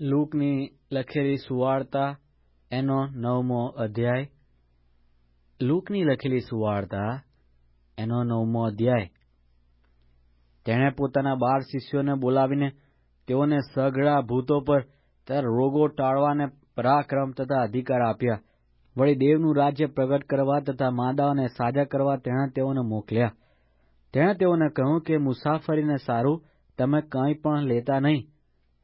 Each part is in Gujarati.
લૂકની લખેલી સુવાર્તા એનો નવમો અધ્યાય. લૂકની લખેલી સુવાર્તા એનો નવમો અધ્યાય. તેણે પોતાના બાર શિષ્યોને બોલાવીને તેઓને સઘળા ભૂતો પર તથા રોગો ટાળવાને પરાક્રમ તથા અધિકાર આપ્યા. વળી દેવનું રાજ્ય પ્રગટ કરવા તથા માદાઓને સાજા કરવા તેણે તેઓને મોકલ્યા. તેણે તેઓને કહ્યું કે, મુસાફરીને સારું, તમે કંઈ પણ લેતા નહીં.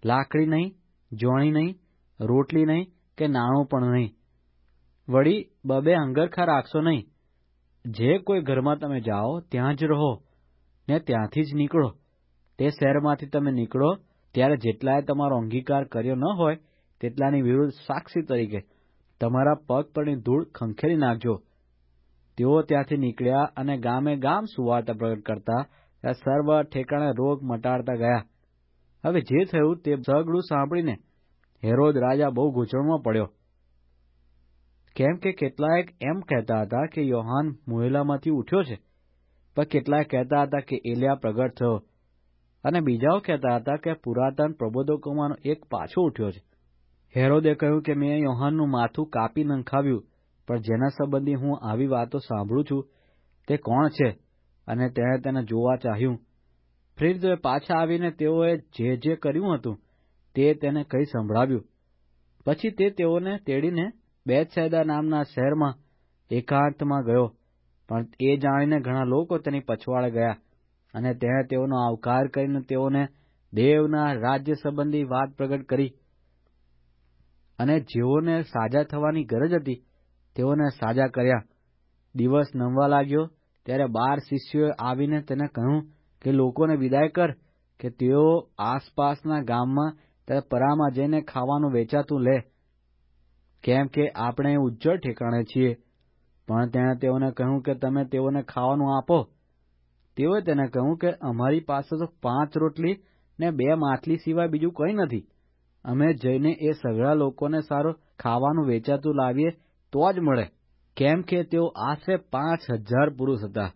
લાકડી નહીં જોણી નહીં, રોટલી નહીં કે નાણું પણ નહીં. વળી, બબે અંગરખા રાખશો નહીં. જે કોઈ ઘરમાં તમે જાઓ, ત્યાં જ રહો ને ત્યાંથી જ નીકળો. તે શહેરમાંથી તમે નીકળો, ત્યારે જેટલાએ તમારો અંગીકાર કર્યો ન હોય, તેટલાની વિરુદ્ધ સાક્ષી તરીકે તમારા પગ પરની ધૂળ ખંખેરી નાખજો. તેઓ ત્યાંથી નીકળ્યા અને ગામે ગામ સુવાર્તા પ્રગટ કરતા, ત્યાં સર્વ ઠેકાણે રોગ મટાડતા ગયા. હવે જે થયું તે સગડું સાંભળીને હેરોદ રાજા બહુ ગૂંચવણમાં પડ્યો. કેમ કે કેટલાક એમ કહેતા હતા કે યોહાન મુહેલામાંથી ઉઠ્યો છે, પણ કેટલાક કહેતા હતા કે એલિયા પ્રગટ થયો. અને બીજાઓ કહેતા હતા કે પુરાતન પ્રબોધકોમાંનો એક પાછો ઉઠ્યો છે. હેરોદે કહ્યું કે મેં યોહાનનું માથું કાપી નંખાવ્યું, પણ જેના સંબંધી હું આવી વાતો સાંભળું છું, તે કોણ છે? અને તેણે તેને જોવા ચાહ્યું. ફ્રીદોએ પાછા આવીને તેઓએ જે જે કર્યું હતું તે તેને કહી સંભળાવ્યું. પછી તે તેઓને તેડીને બેતસૈદા નામના શહેરમાં એકાંતમાં ગયો. પણ એ જાણીને ઘણા લોકો તેની પછવાડે ગયા અને તેણે તેઓનો આવકાર કરીને તેઓને દેવના રાજ્ય સંબંધી વાત પ્રગટ કરી. અને જેઓને સાજા થવાની ગરજ હતી, તેઓને સાજા કર્યા. દિવસ નમવા લાગ્યો ત્યારે બાર શિષ્યોએ આવીને તેને કહ્યું કે, લોકોને વિદાય કર કે તેઓ આસપાસના ગામમાં તથા પરામાં જઈને ખાવાનું વેચાતું લે. કેમ કે આપણે ઉજ્જળ ઠેકાણે છીએ. પણ તેણે તેઓને કહ્યું કે તમે તેઓને ખાવાનું આપો. તેઓએ તેને કહ્યું કે અમારી પાસે તો પાંચ રોટલી ને બે માછલી સિવાય બીજું કંઈ નથી. અમે જઈને એ સગળા લોકોને સારું ખાવાનું વેચાતું લાવીએ તો જ મળે. કેમ કે તેઓ આશરે પાંચ હજાર પુરુષ હતા.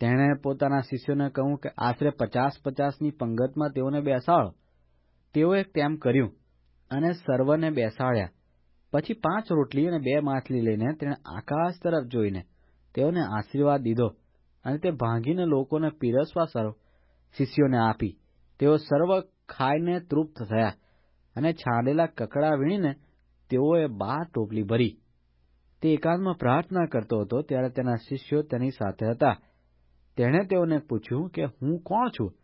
તેણે પોતાના શિષ્યોને કહ્યું કે આશરે પચાસ પચાસની પંગતમાં તેઓને બેસાડો. તેઓએ તેમ કર્યું અને સર્વને બેસાડ્યા. પછી પાંચ રોટલી અને બે માછલી લઈને તેણે આકાશ તરફ જોઈને તેઓને આશીર્વાદ દીધો અને તે ભાંગીને લોકોને પીરસવા શિષ્યોને આપી. તેઓ સર્વ ખાઈને તૃપ્ત થયા અને છાંડેલા કકડા વીણીને તેઓએ બાર ટોપલી ભરી. તે એકાંતમાં પ્રાર્થના કરતો હતો ત્યારે તેના શિષ્યો તેની સાથે હતા. તેણે તેઓને પૂછ્યું કે હું કોણ છું?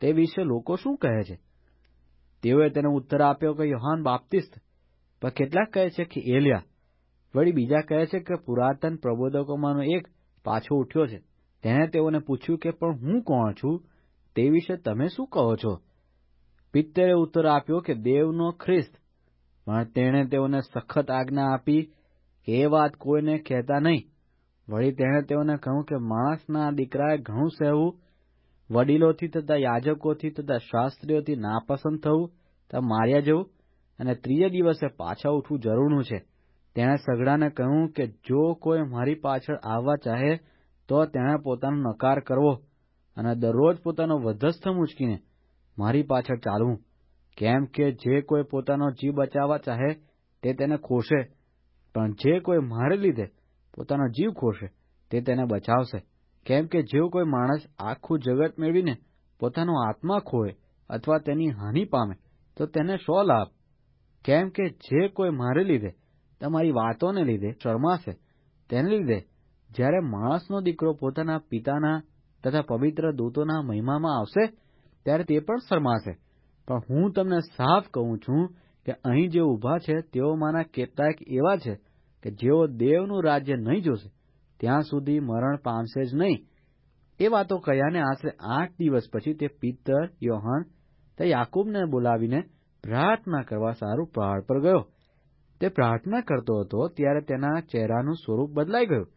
તે વિશે લોકો શું કહે છે? તેઓએ તેને ઉત્તર આપ્યો કે, યોહાન બાપ્તિસ્ત. પણ કેટલાક કહે છે કે, એલિયા. વળી બીજા કહે છે કે, પુરાતન પ્રબોધકોમાંનો એક પાછો ઉઠ્યો છે. તેણે તેઓને પૂછ્યું કે, પણ હું કોણ છું? તે વિશે તમે શું કહો છો? પિત્તરે ઉત્તર આપ્યો કે, દેવનો ખ્રિસ્ત. પણ તેણે તેઓને સખત આજ્ઞા આપી કે, એ વાત કોઈને કહેતા નહીં. વળી તેણે તેઓને કહ્યું કે, માણસના દીકરાએ ઘણું સહેવું વડીલોથી તથા યાજકોથી તથા શાસ્ત્રીઓથી નાપસંદ થવું, તથા માર્યા જવું અને ત્રીજે દિવસે પાછા ઉઠવું જરૂરનું છે. તેણે સગડાને કહ્યું કે જો કોઈ મારી પાછળ આવવા ચાહે તો તેણે પોતાનો નકાર કરવો અને દરરોજ પોતાનો વધસ્થ મૂચકીને મારી પાછળ ચાલવું. કેમ કે જે કોઈ પોતાનો જીવ બચાવવા ચાહે તે તેને ખોશે, પણ જે કોઈ મારે લીધે પોતાનો જીવ ખોશે તે તેને બચાવશે. કેમ કે જો કોઈ માણસ આખું જગત મેળવીને પોતાનો આત્મા ખોય અથવા તેની હાનિ પામે, તો તેને શો લાભ? કેમ કે જે કોઈ મારે લીધે, તમારી વાતોને લીધે શરમાશે, તેને લીધે જ્યારે માણસનો દીકરો પોતાના પિતાના તથા પવિત્ર દૂતોના મહિમામાં આવશે, ત્યારે તે પણ શરમાશે. પણ હું તમને સાફ કહું છું કે અહીં જે ઊભા છે તેઓમાંના કેટલાક એવા છે કે જેઓ દેવનું રાજ્ય નહીં જોશે ત્યાં સુધી મરણ પામશે જ નહીં. એ વાતો કહ્યાને આશરે આઠ દિવસ પછી તે પિત્તર યોહાન તે યાકૂબને બોલાવીને પ્રાર્થના કરવા સારું પહાડ પર ગયો. તે પ્રાર્થના કરતો હતો ત્યારે તેના ચહેરાનું સ્વરૂપ બદલાઈ ગયું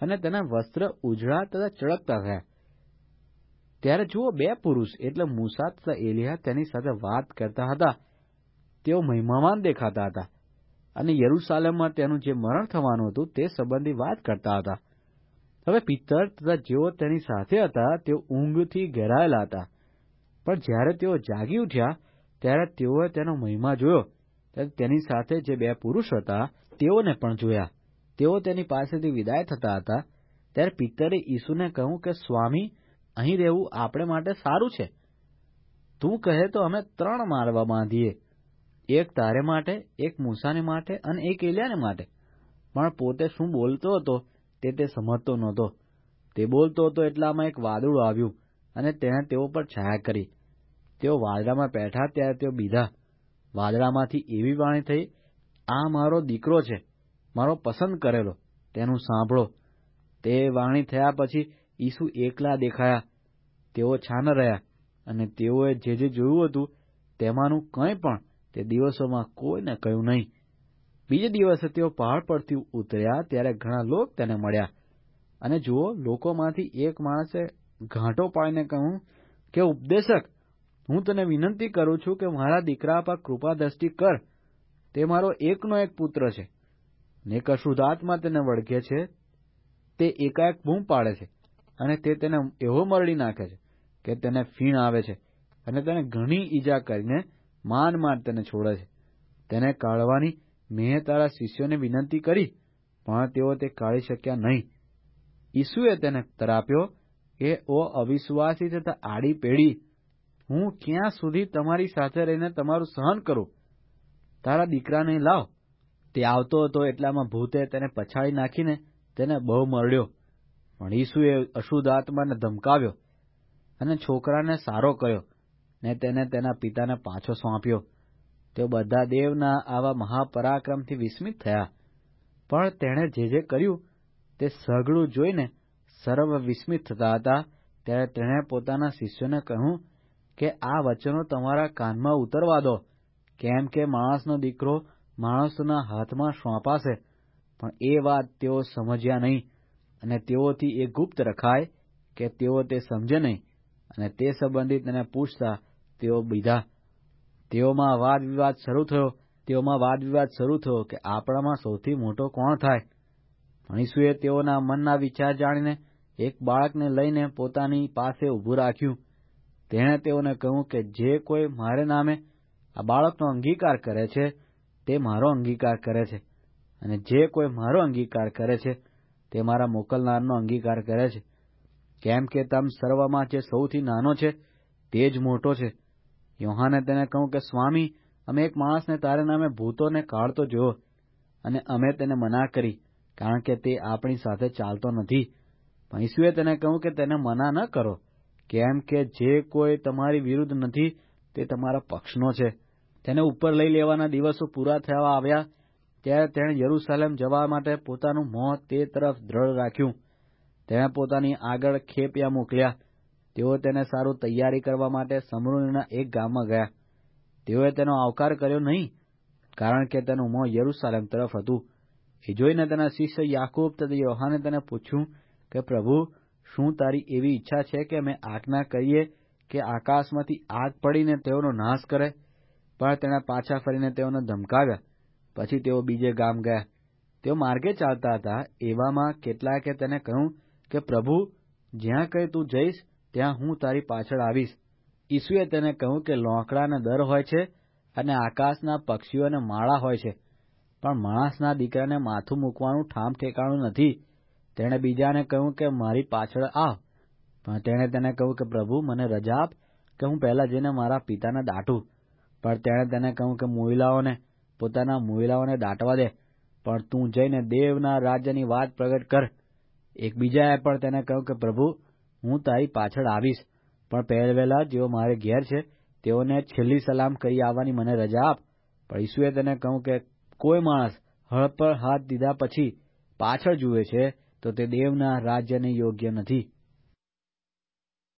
અને તેના વસ્ત્ર ઉજળા તથા ચળકતા થયા. ત્યારે જુઓ બે પુરુષ, એટલે મૂસા તથા એલિયા, તેની સાથે વાત કરતા હતા. તેઓ મહિમાવાન દેખાતા હતા અને યરૂશાલેમમાં તેનું જે મરણ થવાનું હતું તે સંબંધી વાત કરતા હતા. હવે પિત્તર તથા જેઓ તેની સાથે હતા, તેઓ ઊંઘથી ઘેરાયેલા હતા. પણ જ્યારે તેઓ જાગી ઉઠ્યા, ત્યારે તેઓએ તેનો મહિમા જોયો. ત્યારે તેની સાથે જે બે પુરુષ હતા, તેઓને પણ જોયા. તેઓ તેની પાસેથી વિદાય થતા હતા. ત્યારે પિત્તરે ઈસુને કહ્યું કે, સ્વામી, અહીં રહેવું આપણે માટે સારું છે. તું કહે તો અમે ત્રણ મારવા બાંધીએ. એક તારે માટે, એક મૂસાને માટે અને એક એલિયાને માટે. પણ પોતે શું બોલતો હતો તે તે સમજતો નહોતો. તે બોલતો હતો એટલામાં એક વાદળું આવ્યું અને તેણે તેઓ પર છાયા કરી. તેઓ વાદળામાં બેઠા ત્યારે તેઓ બીધા, વાદળામાંથી એવી વાણી થઈ, આ મારો દીકરો છે, મારો પસંદ કરેલો, તેનું સાંભળો. તે વાણી થયા પછી ઈસુ એકલા દેખાયા. તેઓ છાન રહ્યા અને તેઓએ જે જે જોયું હતું તેમાંનું કંઈ પણ તે દિવસોમાં કોઈને કહ્યું નહીં. બીજે દિવસે તેઓ પહાડ પરથી ઉતર્યા ત્યારે ઘણા લોક તેને મળ્યા. અને જુઓ, લોકોમાંથી એક માણસે ઘાંટો પાડીને કહ્યું કે, ઉપદેશક, હું તને વિનંતી કરું છું કે મારા દીકરા પર કૃપા દ્રષ્ટિ કર. તે મારો એકનો એક પુત્ર છે. ને કશુદાત્મા તેને વળગે છે, તે એકાએક બૂમ પાડે છે અને તે તેને એવો મરડી નાખે છે કે તેને ફીણ આવે છે અને તેને ઘણી ઈજા કરીને માન માન તેને છોડે છે. તેને કાઢવાની મેં તારા શિષ્યોને વિનંતી કરી, પણ તેઓ તે કાઢી શક્યા નહીં. ઈસુએ તેને તરાપ્યો કે ઓ અવિશ્વાસી તથા આડી પેઢી, હું ક્યાં સુધી તમારી સાથે રહીને તમારું સહન કરું? તારા દીકરાને લાવ. તે આવતો હતો એટલામાં ભૂતે તેને પછાડી નાખીને તેને બહુ મરડ્યો. પણ ઈસુએ અશુદ્ધ આત્માને ધમકાવ્યો અને છોકરાને સારો કર્યો ને તેને તેના પિતાને પાછો સોંપ્યો. તેઓ બધા દેવના આવા મહાપરાક્રમથી વિસ્મિત થયા. પણ તેણે જે જે કર્યું, તે સઘળું જોઈને સર્વ વિસ્મિત થતા હતા. ત્યારે તેણે પોતાના શિષ્યોને કહ્યું કે, આ વચનો તમારા કાનમાં ઉતરવા દો. કેમ કે માણસનો દીકરો માણસોના હાથમાં સોંપાશે, પણ એ વાત તેઓ સમજ્યા નહીં. અને તેઓથી એ ગુપ્ત રખાય કે તેઓ તે સમજે નહીં. અને તે સંબંધિત તેને પૂછતા તેઓ બીધા તેઓમાં વાદ વિવાદ શરૂ થયો. તેઓમાં વાદ વિવાદ શરૂ થયો કે આપણામાં સૌથી મોટો કોણ થાય? મણીષુએ તેઓના મનના વિચાર જાણીને એક બાળકને લઈને પોતાની પાસે ઊભું રાખ્યું. તેણે તેઓને કહ્યું કે જે કોઈ મારે નામે આ બાળકનો અંગીકાર કરે છે, તે મારો અંગીકાર કરે છે. અને જે કોઈ મારો અંગીકાર કરે છે, તે મારા મોકલનારનો અંગીકાર કરે છે. કેમ કે તમ સર્વમાં જે સૌથી નાનો છે, તે જ મોટો છે. યોહાને તેને કહ્યું કે, સ્વામી, અમે એક માણસને તારે નામે ભૂતોને કાઢતો જોયો અને અમે તેને મના કરી, કારણ કે તે આપણી સાથે ચાલતો નથી. પૈસુએ તેને કહ્યું કે, તેને મના ન કરો, કેમ કે જે કોઈ તમારી વિરુદ્ધ નથી, તે તમારા પક્ષનો છે. તેને ઉપર લઈ લેવાના દિવસો પૂરા થવા આવ્યા, ત્યારે તેણે યરૂશાલેમ જવા માટે પોતાનું મોં તે તરફ દ્રઢ રાખ્યું. તેણે પોતાની આગળ ખેપિયા મોકલ્યા. તેઓ તેને સારું તૈયારી કરવા માટે સમરૂનના એક ગામમાં ગયા. તેઓએ તેનો આવકાર કર્યો નહીં, કારણ કે તેનું મોં યરૂસાલેમ તરફ હતું. એ જોઈને તેના શિષ્ય યાકૂબ તથા યોહાને તેને પૂછ્યું કે, પ્રભુ, શું તારી એવી ઈચ્છા છે કે અમે આજ્ઞા કરીએ કે આકાશમાંથી આગ પડીને તેઓનો નાશ કરે? પણ તેણે પાછા ફરીને તેઓને ધમકાવ્યા. પછી તેઓ બીજે ગામ ગયા. તેઓ માર્ગે ચાલતા હતા, એવામાં કેટલાકે તેને કહ્યું કે, પ્રભુ, જ્યાં કંઈ તું જઈશ ત્યાં હું તારી પાછળ આવીશ. ઈસુએ તેને કહ્યું કે લોંકડાને દર હોય છે અને આકાશના પક્ષીઓને માળા હોય છે. પણ માણસના દીકરાને માથું મૂકવાનું ઠામ ઠેકાણું નથી. તેણે બીજાને કહ્યું કે મારી પાછળ આવ. પણ તેણે તેને કહ્યું કે પ્રભુ, મને રજા આપ કે હું પહેલા જઈને મારા પિતાને દાટું. પણ તેણે તેને કહ્યું કે મહિલાઓને, પોતાના મહિલાઓને દાટવા દે. પણ તું જઈને દેવના રાજ્યની વાત પ્રગટ કર. એક બીજાએ પણ તેને કહ્યું કે પ્રભુ હું તારી પાછળ આવીશ. પણ પહેલવેલા જેઓ મારે ઘેર છે, તેઓને છેલ્લી સલામ કરી આવવાની મને રજા આપ. પણ ઈસુએ તેને કહ્યું કે કોઈ માણસ હળ હાથ દીધા પછી પાછળ જુએ છે, તો તે દેવના રાજ્યને યોગ્ય નથી.